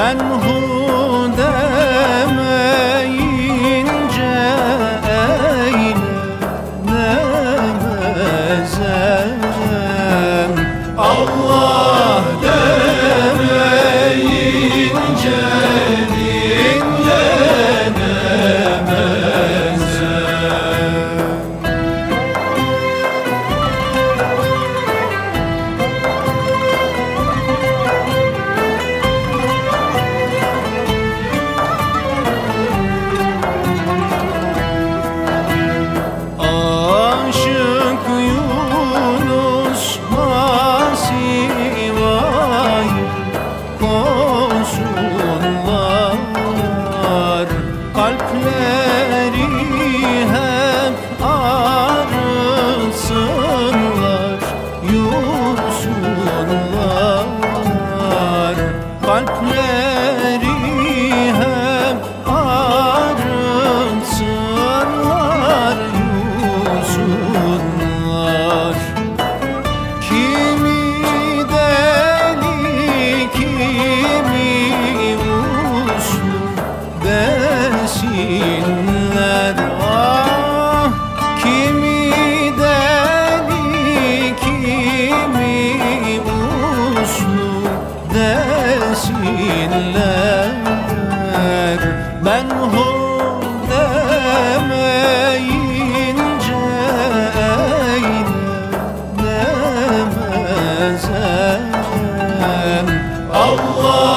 Ben dinler Ben hor demeyince eylemez Allah